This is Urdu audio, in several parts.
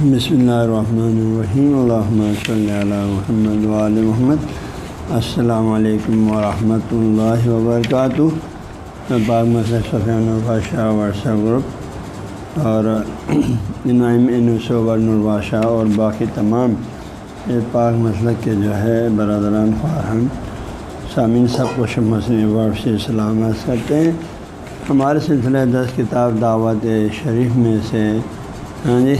بسم اللہ الرحمن الرحیم۔ الحمۃ صلی اللہ محمد علیہ محمد۔ السلام علیکم ورحمۃ اللہ وبرکاتہ۔ باغ مسئلہ سفیان البادشاہ واٹسپ گروپ اور انعام انصوبر نرباشہ اور باقی تمام پاک مسلک کے جو ہے برادران فارہم سامعین سب کو شمسن ورڈ سے سلامت کرتے ہیں۔ ہمارے سلسلہ دس کتاب دعوت شریف میں سے ہاں جی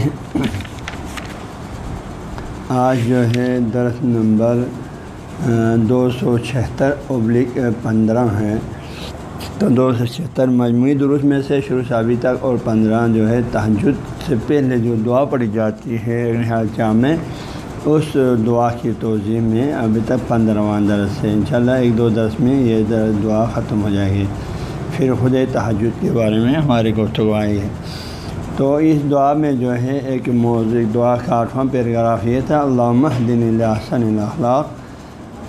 آج جو ہے درخت نمبر دو سو چھہتر ابلک پندرہ ہے۔ تو دو سو چھہتر مجموعی درست میں سے شروع سے ابھی تک اور پندرہ جو ہے تہجد سے پہلے جو دعا پڑھی جاتی ہے جامع میں اس دعا کی توضیع میں ابھی تک پندرہواں درس ہے۔ انشاءاللہ ایک دو درس میں یہ دعا ختم ہو جائے گی۔ پھر خود تحجد کے بارے میں ہماری گفتگو آئی ہے۔ تو اس دعا میں جو ہے ایک موضوع دعا کا آٹھواں پیراگراف یہ تھا علامہ دن الحسن الاخلاق۔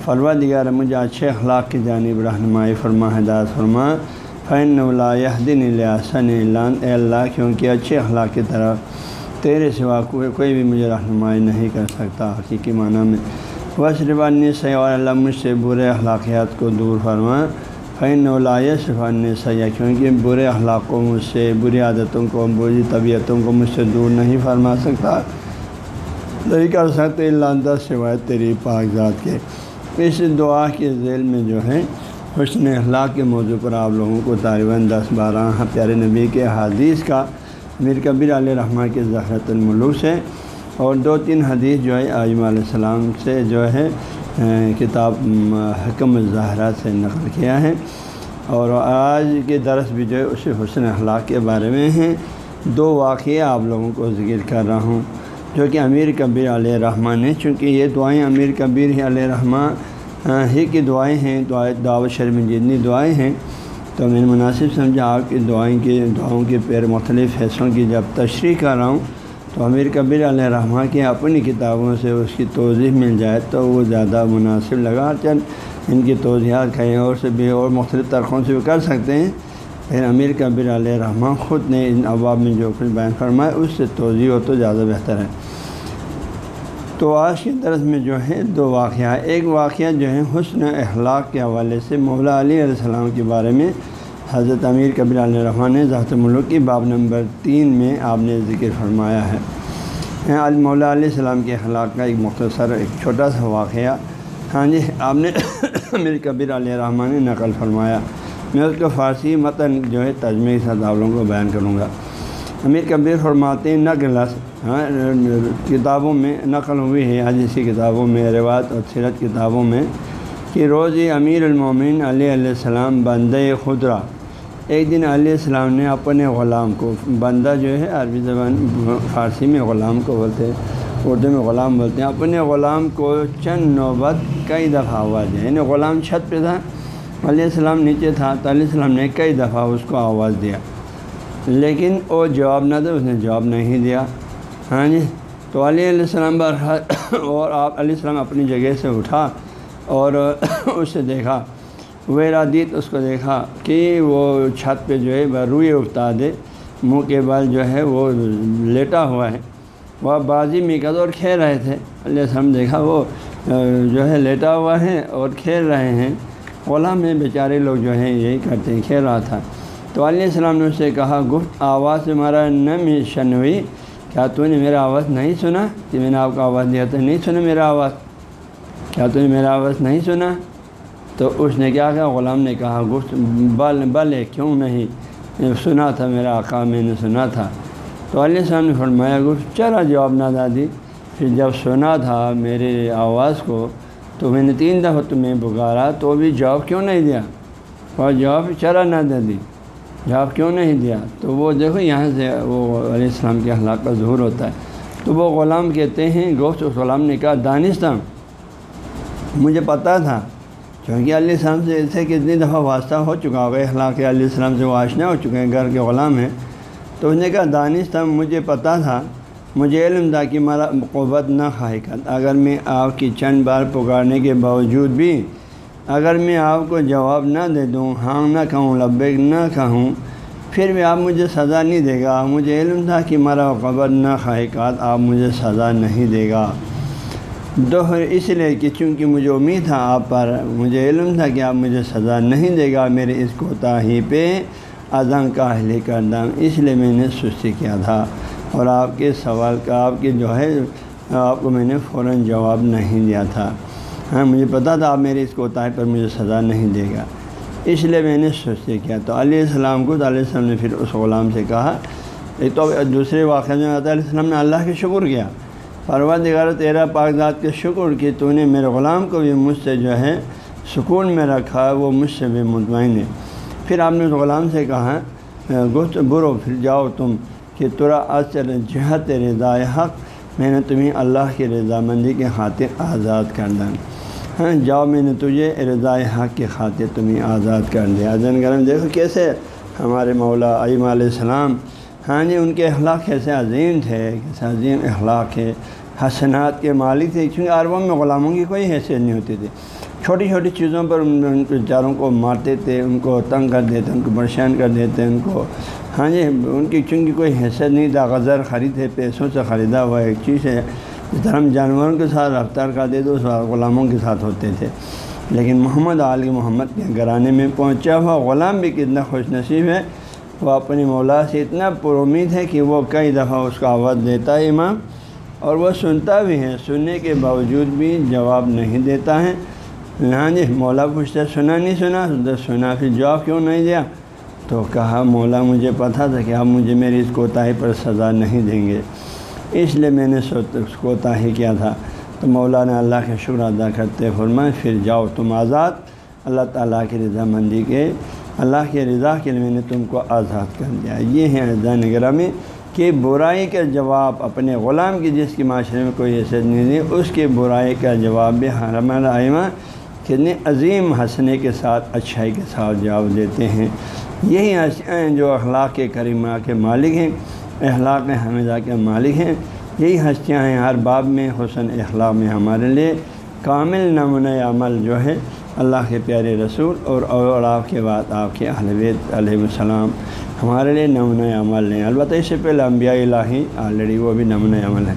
فلوا دیگر مجھے اچھے اخلاق کی جانب رہنمائی فرما، ہدایت فرما۔ فین اللہ دن الحسن اے اللہ، کیونکہ اچھے اخلاق کی طرف تیرے سوا کوئی کوئی بھی مجھے رہنمائی نہیں کر سکتا حقیقی معنی میں۔ وشربانی سے اور اللہ مجھ سے برے اخلاقیات کو دور فرما۔ فین صفان سیاح کیونکہ برے اخلاق کو مجھ سے، بری عادتوں کو، بری طبیعتوں کو مجھ سے دور نہیں فرما سکتا۔ نہیں کر سکتے اللہ سوائے تیری پاک ذات کے۔ اس دعا کے ذیل میں جو ہے، حسن اخلاق کے موضوع پر آپ لوگوں کو طالباً دس بارہ ہاں پیارے نبی کے حدیث کا میر کبیر علیہ رحمٰ کے زہرت الملوث سے اور دو تین حدیث جو ہے عظم علیہ السلام سے جو ہے کتاب حکم الظاہرہ سے نقل کیا ہے۔ اور آج کے درس بھی جو ہے اسے حسن اخلاق کے بارے میں ہیں۔ دو واقعے آپ لوگوں کو ذکر کر رہا ہوں، جو کہ امیر کبیر علیہ رحمٰ نے چونکہ یہ دعائیں امیر کبیر ہی علیہ رحمٰ ہی کی دعائیں ہیں دعوت شرم جتنی دعائیں ہیں، تو میں نے مناسب سمجھا آپ کی دعائیں کی دعاؤں کے پیر مختلف حصوں کی جب تشریح کر رہا ہوں تو امیر کبیر علیہ رحمٰ کی اپنی کتابوں سے اس کی توضیح مل جائے تو وہ زیادہ مناسب لگا۔ چند ان کی توضیحات کہیں اور سے بھی اور مختلف طرقوں سے بھی کر سکتے ہیں۔ پھر امیر کبیر علیہ رحمٰ خود نے ان اباب میں جو کچھ بیان فرمایا، اس سے توضیح ہو تو زیادہ بہتر ہے۔ تو آج کے درس میں جو ہے دو واقعہ۔ ایک واقعہ جو ہے حسن اخلاق کے حوالے سے مولا علی علیہ السلام کے بارے میں۔ حضرت امیر کبیر علیہ رحمٰن نے ذات ملک کی باب نمبر تین میں آپ نے ذکر فرمایا ہے۔ ہاں، مولا علیہ السلام کے اخلاق کا ایک مختصر، ایک چھوٹا سا واقعہ۔ ہاں جی آپ نے امیر کبیر علیہ رحمٰن نے نقل فرمایا۔ میں اس کو فارسی متن جو ہے تجمے کے ساتھ آپ لوگوں کو بیان کروں گا۔ امیر کبیر فرماتے نقل ہاں کتابوں میں نقل ہوئی ہے، حدیثی کتابوں میں، روایت اور سیرت کتابوں میں کہ روز امیر المومن علیہ علیہ السلام بندہ خدرہ ایک دن علیہ السلام نے اپنے غلام کو، بندہ جو ہے عربی زبان، فارسی میں غلام کو بولتے ہیں، اردو میں غلام بولتے ہیں، اپنے غلام کو چند نوبت کئی دفعہ آواز دیا یعنی غلام چھت پہ تھا، علیہ السلام نیچے تھا، تو علیہ السلام نے کئی دفعہ اس کو آواز دیا۔ لیکن وہ جواب نہ دیا اس نے جواب نہیں دیا۔ ہاں جی؟ تو علیہ علیہ السلام بر اور آپ علیہ السلام اپنی جگہ سے اٹھا اور اس سے دیکھا۔ ویرادیت اس کو دیکھا کہ وہ چھت پہ جو ہے روئے اگتا دے، منہ کے بال جو ہے وہ لیٹا ہوا ہے۔ وہ بازی میں کد اور کھیل رہے تھے۔ علیہ السلام دیکھا وہ جو ہے لیٹا ہوا ہے اور کھیل رہے ہیں۔ اولا میں بیچارے لوگ جو ہیں یہی کرتے ہیں، کھیل رہا تھا۔ تو علیہ السلام نے اس سے کہا، گفت، آواز ہمارا نم شن ہوئی۔ کیا تو نے میرا آواز نہیں سنا؟ کہ میں نے آپ کو آواز دیا تو نہیں سنا میرا آواز؟ کیا تو نے میرا آواز نہیں سنا؟ تو اس نے کیا کہا؟ غلام نے کہا، گفت، بل بل کیوں نہیں؟ سنا تھا میرا آقا، میں نے سنا تھا۔ تو علیہ السلام نے فرمایا، گفت چرا جواب نہ دادی۔ پھر جب سنا تھا میرے آواز کو، تو میں نے تین دفعہ تمہیں پکارا، تو بھی جواب کیوں نہیں دیا؟ اور جواب چرا نہ دے دی جواب کیوں نہیں دیا؟ تو وہ دیکھو، یہاں سے وہ علیہ السلام کے حالات کا ظہور ہوتا ہے۔ تو وہ غلام کہتے ہیں گوشت اس غلام نے کہا دانستہ مجھے پتہ تھا۔ کیونکہ علیہ السلام سے ایسے کتنی دفعہ واسطہ ہو چکا ہوگا، اخلاق علیہ السلام سے وہ آشنا ہو چکے ہیں گھر کے غلام ہیں۔ تو اس نے کہا دانستہ مجھے پتہ تھا، مجھے علم تھا کہ میرا قوت نہ کر۔ اگر میں آپ کی چند بار پکارنے کے باوجود بھی اگر میں آپ کو جواب نہ دے دوں ہاں نہ کہوں، لبیک نہ کہوں، پھر بھی آپ مجھے سزا نہیں دے گا۔ مجھے علم تھا کہ مرا قبر نہ خواہکات آپ مجھے سزا نہیں دے گا۔ دوہر اس لیے کہ چونکہ مجھے امید تھا آپ پر، مجھے علم تھا کہ آپ مجھے سزا نہیں دے گا، میرے اس کوتاہی پہ اذن کا اہل کردم اس لیے میں نے سستی کیا تھا۔ اور آپ کے سوال کا، آپ کے جو ہے، آپ کو میں نے فوراً جواب نہیں دیا تھا۔ ہاں مجھے پتا تھا آپ میرے اس کوتاہی پر مجھے سزا نہیں دے گا۔ اس لیے میں نے سستی کیا۔ تو علیہ السلام کو علیہ السلام نے پھر اس غلام سے کہا، ایک تو دوسرے واقعہ میں علیہ السلام نے اللہ کے شکر کیا۔ پروا دگار تیرا پاکزات کے شکر کہ تو نے میرے غلام کو بھی مجھ سے جو ہے سکون میں رکھا، وہ مجھ سے بھی مطمئن ہے۔ پھر آپ نے اس غلام سے کہا، گفت برو، پھر جاؤ تم کہ ترا اصل جہت رضاء حق، میں نے تمہیں اللہ کی رضامندی کے خاطر آزاد کر دیں ہاں جاؤ، میں نے تجھے رضاء حق کے خاطر تمہیں آزاد کر دیا۔ ازن گرم، دیکھو کیسے ہمارے مولا عیم علیہ السلام ہاں جی ان کے اخلاق کیسے عظیم تھے کیسے عظیم اخلاق ہے حسنات کے مالک تھے کیونکہ عربوں میں غلاموں کی کوئی حیثیت نہیں ہوتی تھی۔ چھوٹی چھوٹی چیزوں پر ان کے چاروں کو مارتے تھے، ان کو تنگ کر دیتے ان کو پریشان کر دیتے ان کو ہاں جی ان کی چونکہ کوئی حیثیت نہیں تھا غزر خریدے پیسوں سے خریدا ہوا ایک چیز ہے جس طرح ہم جانوروں کے ساتھ رفتار کرتے تھے، اس غلاموں کے ساتھ ہوتے تھے۔ لیکن محمد علی محمد کے گھرانے میں پہنچا ہوا غلام بھی کتنا خوش نصیب ہے۔ وہ اپنی مولا سے اتنا پر امید ہے کہ وہ کئی دفعہ اس کا آواز دیتا ہے امام اور وہ سنتا بھی ہے۔ سننے کے باوجود بھی جواب نہیں دیتا ہے۔ ہاں جی مولا پوچھتا سنا نہیں سنا؟ سنا پھر جواب کیوں نہیں دیا؟ تو کہا، مولا مجھے پتہ تھا کہ آپ مجھے میری اس کوتاہی پر سزا نہیں دیں گے۔ اس لیے میں نے اس کوتاہی کیا تھا؟ تو مولا نے اللہ کا شکر ادا کرتے فرمائے پھر جاؤ تم آزاد، اللہ تعالیٰ کی رضامندی کے اللہ کے رضا کے لیے میں نے تم کو آزاد کر دیا۔ یہ ہے اذان گرامی کہ برائی کا جواب اپنے غلام کی جس کی معاشرے میں کوئی حیثیت نہیں دی اس کے برائی کا جواب بھی حرم العمہ کتنے عظیم ہنسنے کے ساتھ، اچھائی کے ساتھ جواب دیتے ہیں۔ یہی ہیں جو اخلاق کے کریمہ کے مالک ہیں، اخلاق حمیدہ کے مالک ہیں۔ یہی ہستیاں ہیں، ہر باب میں حسن اخلاق میں ہمارے لیے کامل نمونۂ عمل جو ہے اللہ کے پیارے رسول اور اور آپ کے بعد آپ کے بیت علیہ السلام ہمارے لیے نمونۂ عمل ہیں۔ البتہ اس سے پہلے انبیاء الہی آلریڈی وہ بھی نمونۂ عمل ہے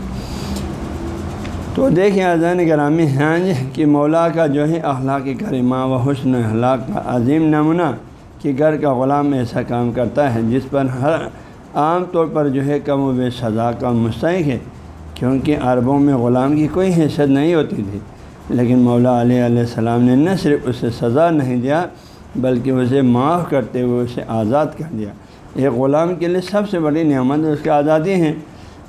تو دیکھیں اذان گرامی ہیں جی کہ مولا کا جو ہے اخلاق کریمہ و حسن اخلاق کا عظیم نمونہ کہ گھر کا غلام ایسا کام کرتا ہے جس پر ہر عام طور پر جو ہے کم و بے سزا کا مستحق ہے۔ کیونکہ عربوں میں غلام کی کوئی حیثیت نہیں ہوتی تھی۔ لیکن مولا علیہ علیہ السلام نے نہ صرف اسے سزا نہیں دیا، بلکہ اسے معاف کرتے ہوئے اسے آزاد کر دیا۔ ایک غلام کے لیے سب سے بڑی نعمت اس کی آزادی ہیں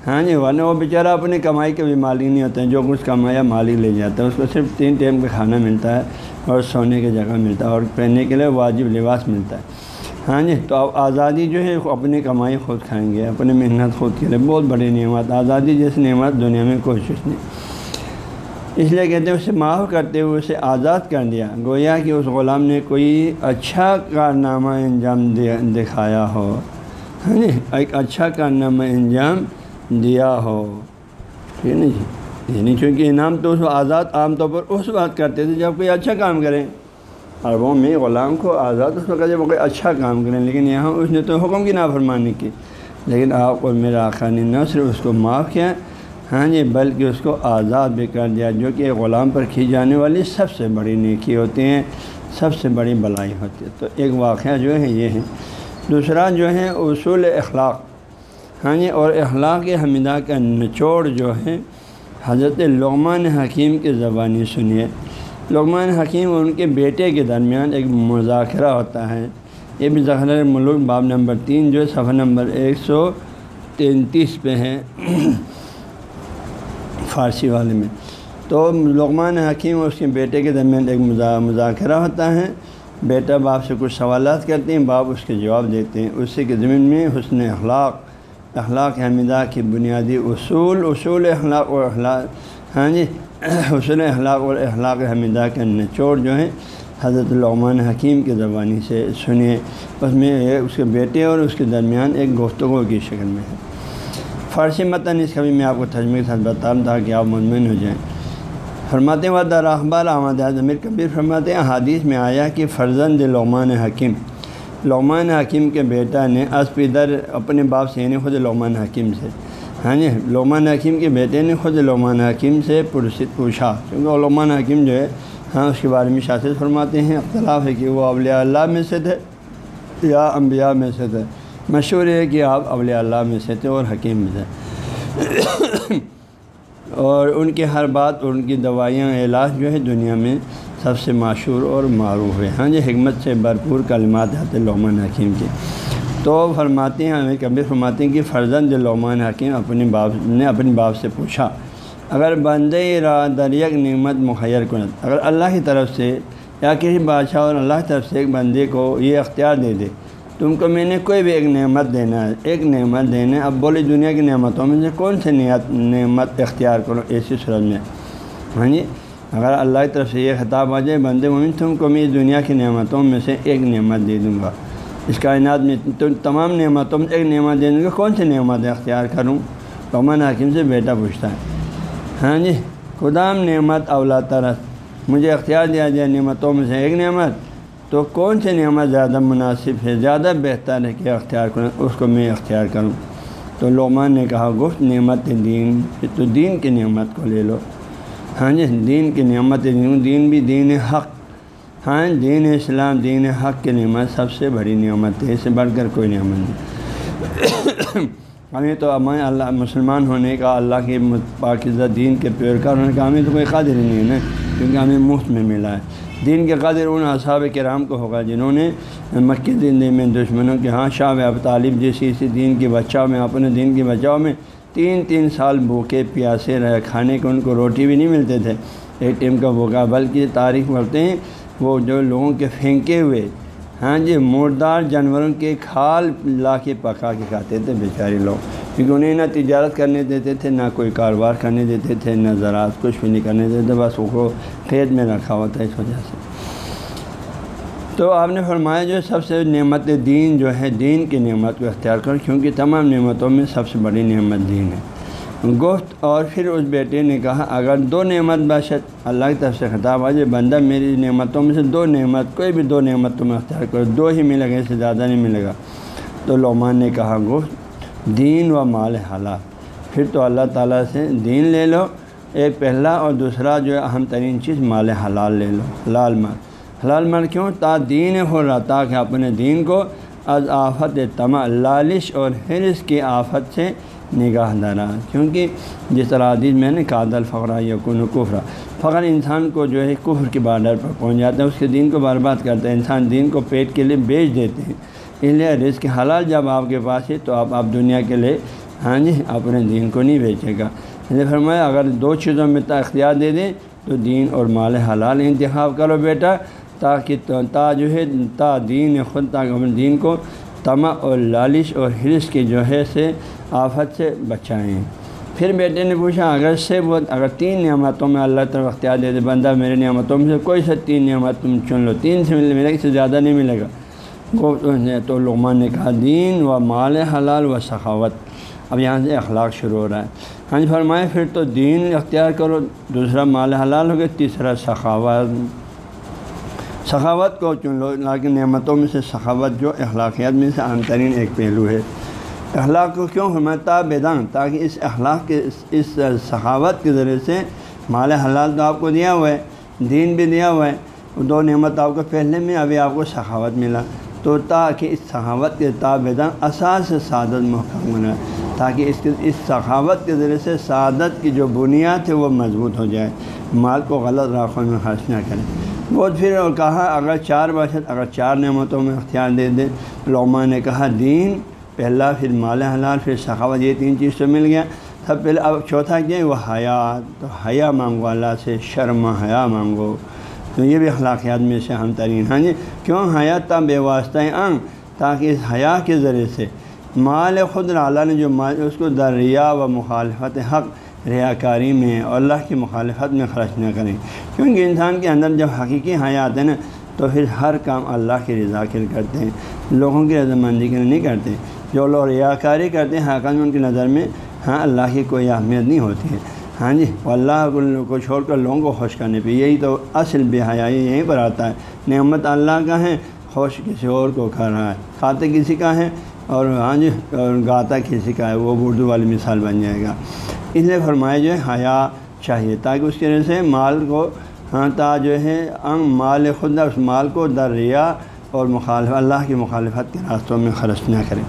ہاں جی ورنہ وہ بیچارہ اپنی کمائی کے بھی مالک نہیں ہوتے ہیں جو کچھ کمایا مالک لے جاتا ہے۔ اس کو صرف تین ٹائم کا کھانا ملتا ہے اور سونے کی جگہ ملتا ہے اور پہننے کے لیے واجب لباس ملتا ہے۔ ہاں جی تو اب آزادی جو ہے اپنی کمائی خود کھائیں گے، اپنی محنت خود کے لیے۔ بہت بڑی نعمت، آزادی جیسی نعمت دنیا میں کوشش نہیں۔ اس لیے کہتے ہیں اسے معاف کرتے ہوئے اسے آزاد کر دیا۔ گویا کہ اس غلام نے کوئی اچھا کارنامہ انجام دیا دکھایا ہو۔ ہاں جی ایک اچھا کارنامہ انجام دیا ہو۔ ٹھیک ہے جی؟ یعنی چونکہ انعام تو اس آزاد عام طور پر اس بات کرتے تھے جب کوئی اچھا کام کریں عربوں میں غلام کو آزاد اس وقت جب کوئی اچھا کام کریں لیکن یہاں اس نے تو حکم کی نافرمانی کی۔ لیکن آپ اور میرا آقا نے نہ صرف اس کو معاف کیا ہاں جی بلکہ اس کو آزاد بھی کر دیا، جو کہ غلام پر کھی جانے والی سب سے بڑی نیکی ہوتی ہیں، سب سے بڑی بلائی ہوتی ہے تو ایک واقعہ جو ہے، یہ ہے۔ دوسرا جو ہے، اصول اخلاق۔ ہاں جی اور اخلاق حمیدہ کا نچوڑ جو ہے، حضرت لغمان حکیم کی زبانی سنیے۔ لغمان حکیم اور ان کے بیٹے کے درمیان ایک مذاکرہ ہوتا ہے۔ یہ بھی ذخر ملک باب نمبر تین، جو ہے، صفحہ نمبر ایک سو تینتیس پہ ہے۔ فارسی والے میں۔ تو لغمان حکیم اور اس کے بیٹے کے درمیان ایک مذاکرہ ہوتا ہے۔ بیٹا باپ سے کچھ سوالات کرتے ہیں، باپ اس کے جواب دیتے ہیں۔ اسی کے زمین میں حسن اخلاق اخلاق یعنی حمیدہ کی بنیادی اصول اصول اخلاق اور اخلاق ہاں جی حسن اخلاق اور اخلاق یعنی حمیدہ کے نچوڑ جو ہے حضرت لغمان حکیم کی زبانی سے سنیے اس میں اس کے بیٹے اور اس کے درمیان ایک گفتگو کی شکل میں ہے۔ فارسی متن اس کا بھی میں آپ کو تجمے کے ساتھ بتاؤں تاکہ آپ مطمئن ہو جائیں۔ فرماتے و در اخبار احمد امیر کبیر فرماتے ہیں حادیث میں آیا کہ فرزند لعمان حکیم لعمان حکیم کے بیٹا نے اس پدر اپنے باپ سے یعنی خود لعمان حکیم سے ہاں جی لعمان حکیم کے بیٹے نے خود لعمان حکیم سے پرست پوچھا۔ کیونکہ لعمان حکیم جو ہے ہاں اس کے بارے میں شاست فرماتے ہیں، اختلاف ہے کہ وہ اولیاء اللہ میں سے تھے یا انبیاء میں سے تھے۔ مشہور ہے کہ آپ اولیاء اللہ میں سے تھے اور حکیم میں تھے۔ اور ان کی ہر بات اور ان کی دوائیاں علاج جو ہے دنیا میں سب سے مشہور اور معروف ہے ہاں جی حکمت سے بھرپور کلمات آتے لعمان حکیم کی تو فرماتے ہیں، ہمیں کبھی فرماتے ہیں کہ فرزند لعمان حکیم اپنے باپ نے اپنے باپ سے پوچھا، اگر بندے را دریک نعمت مخیر کنت اگر اللہ کی طرف سے یا کسی بادشاہ اور اللہ کی طرف سے ایک بندے کو یہ اختیار دے دے تم کو میں نے کوئی بھی ایک نعمت دینا ہے، ایک نعمت دینا ہے اب بولی دنیا کی نعمتوں میں سے کون سی نعمت اختیار کرو ایسی صورت میں؟ ہاں جی؟ اگر اللہ کی طرف سے یہ خطاب آ جائے، بندے مومن، تم کو میں دنیا کی نعمتوں میں سے ایک نعمت دے دوں گا۔ اس کائنات میں تم تمام نعمتوں میں ایک نعمت دے دوں گا کون سی نعمت اختیار کروں؟ قومن حاکم سے بیٹا پوچھتا ہے۔ ہاں جی؟ خدام نعمت اولاد طرح مجھے اختیار دیا جائے نعمتوں میں سے ایک نعمت۔ تو کون سی نعمت زیادہ مناسب ہے؟ زیادہ بہتر ہے کہ اختیار کروں، اس کو میں اختیار کروں۔ تو لومان نے کہا، گفت نعمت دین تو دین کی نعمت کو لے لو۔ ہاں جی دین کی نعمت دین دین بھی دین حق۔ ہاں دین اسلام، دین حق کی نعمت سب سے بڑی نعمت ہے، اس سے بڑھ کر کوئی نعمت نہیں۔ ہمیں تو ہمیں اللہ، مسلمان ہونے کا، اللہ کے پاکزہ دین کے پیورکار ہونے کا، ہمیں تو کوئی قادر نہیں ہے نا، کیونکہ ہمیں مفت میں ملا ہے۔ دین کے قادر ان اصحاب کرام کو ہوگا جنہوں نے مکہ زندگی میں دشمنوں کے ہاں شاہ اب طالب جیسی اسی دین کے بچاؤ میں، اپنے دین کے بچاؤ میں تین تین سال بھوکے، پیاسے رہے کھانے کو ان کو روٹی بھی نہیں ملتے تھے۔ ایک ٹیم کا بھوکا، بلکہ تاریخ پڑھتے ہیں وہ جو لوگوں کے پھینکے ہوئے ہاں جی مردار جانوروں کے کھال لا کے پکا کے کھاتے تھے بیچارے لوگ۔ کیونکہ انہیں نہ تجارت کرنے دیتے تھے، نہ کوئی کاروبار کرنے دیتے تھے، نہ زراعت، کچھ بھی نہیں کرنے دیتے تھے، بس وہ کو کھیت میں رکھا ہوا تھا اس وجہ سے۔ تو آپ نے فرمایا جو سب سے نعمت دین جو ہے، دین کی نعمت کو اختیار کرو، کیونکہ تمام نعمتوں میں سب سے بڑی نعمت دین ہے۔ گفت اور پھر اس بیٹے نے کہا، اگر دو نعمت باشد، اللہ کی طرف سے خطاب آ جائے، بندہ میری نعمتوں میں سے دو نعمت، کوئی بھی دو نعمت تمہیں اختیار کرو، دو ہی ملے گا اس سے زیادہ نہیں ملے گا۔ تو لومان نے کہا، گفت دین و مال حلال۔ پھر تو اللہ تعالیٰ سے دین لے لو۔ ایک پہلا اور دوسرا جو ہے اہم ترین چیز، مال حلال لے لو۔ حلال مال۔ حلال مال کیوں؟ تا دین ہو رہا تاکہ اپنے دین کو از آفت تما لالش اور حرص کی آفت سے نگاہ دارا۔ کیونکہ جس طرح عدیز میں نے کادل فقرہ یقن کفرا۔ فخر انسان کو جو ہے کفر کے بارڈر پر پہنچ جاتا ہے، اس کے دین کو برباد کرتا ہے۔ انسان دین کو پیٹ کے لیے بیچ دیتے ہیں۔ اس لیے رزق حلال جب آپ کے پاس ہے تو آپ آپ دنیا کے لیے ہاں جی اپنے دین کو نہیں بیچے گا۔ اس لیے فرمایا، اگر دو چیزوں میں تا اختیار دے دیں تو دین اور مال حلال انتخاب کرو بیٹا، تاکہ تا جو ہے، تا دین خود تاکہ اپنے دین کو تما اور لالش اور حرص کی جو ہے سے آفت سے بچائیں۔ پھر بیٹے نے پوچھا، اگر سے وہ اگر تین نعمتوں میں اللہ تعالیٰ اختیار دے دے، بندہ میرے نعمتوں میں سے کوئی سا تین نعمت تم چن لو، تین سے ملے ملے گا اس سے زیادہ نہیں ملے گا۔ تو لغمان نے کہا، دین و مال حلال و سخاوت. اب یہاں سے اخلاق شروع ہو رہا ہے۔ ہاں جی فرمائے پھر تو دین اختیار کرو، دوسرا مال حلال ہو گیا، تیسرا سخاوت۔ سخاوت کو چن لو، لیکن نعمتوں میں سے سخاوت جو اخلاقیات میں سے عام ترین ایک پہلو ہے۔ اخلاق کو کیوں فرماتا بیدان؟ تاکہ اس اخلاق کے، اس سخاوت کے ذریعے سے مال حلال تو آپ کو دیا ہوا ہے، دین بھی دیا ہوا ہے۔ دو نعمت آپ کو پہلے میں، ابھی آپ کو سخاوت ملا۔ تو تاکہ اس صحاوت کے تابدان اساس سعادت محکم بنا تاکہ اس کے اس سخاوت کے ذریعے سے سعادت کی جو بنیاد ہے وہ مضبوط ہو جائے۔ مال کو غلط راخوں میں خرچ نہ کریں وہ پھر اور کہا، اگر چار باشد، اگر چار نعمتوں میں اختیار دے دیں لوما نے کہا، دین پہلا، پھر مال حلال، پھر سخاوت، یہ تین چیز تو مل گیا۔ سب پہلے اب چوتھا کیا وہ حیات تو حیا مانگو، اللہ سے شرم، حیا مانگو۔ تو یہ بھی اخلاقیات میں سے ہم ترین ہاں جی؟ کیوں حیات تا بے واسطہ انگ تاکہ اس حیا کے ذریعے سے۔ مال خود اللہ نے جو مال، اس کو دریا و مخالفت حق ریا کاری میں اور اللہ کی مخالفت میں خرچ نہ کریں۔ کیونکہ انسان کے اندر جب حقیقی حیات ہے نا، تو پھر ہر کام اللہ کی رضا کے کرتے ہیں۔ لوگوں کی رضامندی کے نہیں کرتے۔ جو لوگ ریا کاری کرتے ہیں حقاً ان کی نظر میں ہاں اللہ کی کوئی اہمیت نہیں ہوتی ہے۔ ہاں جی اللہ کو چھوڑ کر لوگوں کو خوش کرنے پہ یہی تو اصل بے حیائی یہیں پر آتا ہے۔ نعمت اللہ کا ہے، خوش کسی اور کو کھا رہا ہے۔ کھاتے کسی کا ہے اور ہاں جی اور گاتا کسی کا ہے، وہ اردو والی مثال بن جائے گا۔ اس لیے فرمایا جو ہے، حیا چاہیے۔ تاکہ اس کی وجہ سے مال کو ہاں تا جو ہے انگ مال خود اس مال کو دریا اور مخالف، اللہ کی مخالفت کے راستوں میں خرچ نہ کریں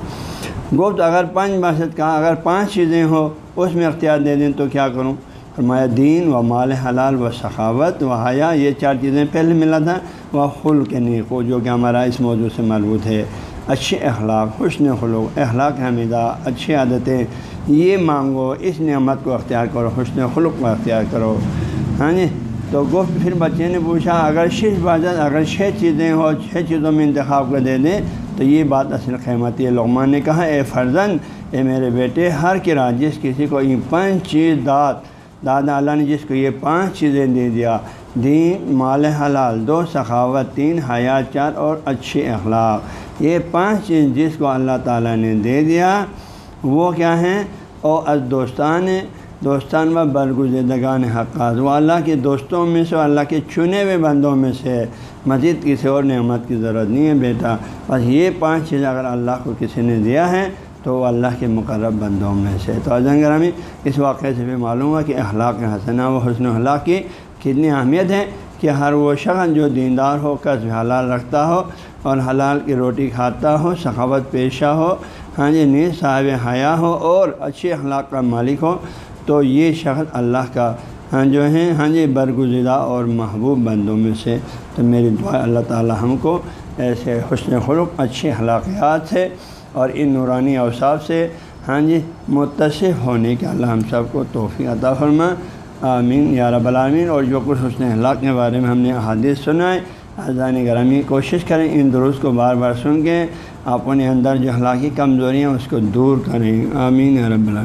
گفت، اگر پانچ باشد کہا اگر پانچ چیزیں ہو اس میں اختیار دے دیں تو کیا کروں؟ فرمایا، دین و مال حلال و سخاوت و حیا، یہ چار چیزیں پہلے ملا تھا۔ وہ خل کے نیکو جو کہ ہمارا اس موضوع سے مربوط ہے۔ اچھے اخلاق، حسن خلوق اخلاق حمیدہ اچھی عادتیں، یہ مانگو، اس نعمت کو اختیار کرو، حسن خلق کو اختیار کرو۔ ہاں جی؟ تو گفت پھر بچے نے پوچھا، اگر شش بازت اگر چھ چیزیں ہو، چھ چیزوں میں انتخاب کر دے دیں، تو یہ بات اصل قیمتی ہے۔ لغمان نے کہا، اے فرزن اے میرے بیٹے، ہر کرا جس کسی کو یہ پانچ چیز داد دادا اللہ نے جس کو یہ پانچ چیزیں دے دیا، دین، مال حلال دو سخاوت، تین، حیات چار اور اچھے اخلاق۔ یہ پانچ چیز جس کو اللہ تعالیٰ نے دے دیا، وہ کیا ہیں؟ اور از دوستان دوستان و برگزیدگان حقاض وہ اللہ کے دوستوں میں سے، اللہ کے چنے ہوئے بندوں میں سے۔ مزید کسی اور نعمت کی ضرورت نہیں ہے بیٹا۔ بس یہ پانچ چیز اگر اللہ کو کسی نے دیا ہے تو وہ اللہ کے مقرب بندوں میں سے۔ تو اجن گرامی، اس واقعے سے بھی معلوم ہے کہ اخلاق حسنہ و حسن اخلاق کی کتنی اہمیت ہے کہ ہر وہ شخص جو دیندار ہو، قصب حلال رکھتا ہو اور حلال کی روٹی کھاتا ہو، سخاوت پیشہ ہو ہاں جی نیز صاحب حیا ہو اور اچھے اخلاق کا مالک ہو، تو یہ شخص اللہ کا ہاں جو ہیں ہاں جی برگزیدہ اور محبوب بندوں میں سے۔ تو میری دعا اللہ تعالی ہم کو ایسے حسن خلق، اچھے اخلاقیات سے اور ان نورانی اوصاف سے ہاں جی متصف ہونے کے اللہ ہم سب کو توفیع عطا فرما آمین، یا رب العالمین۔ اور جو کچھ حسن اخلاق کے بارے میں ہم نے حادث سنائے اذان گرامی کوشش کریں ان درست کو بار بار سن کے اپنے اندر جو اخلاقی کمزوریاں اس کو دور کریں۔ آمین، یا رب العالمین۔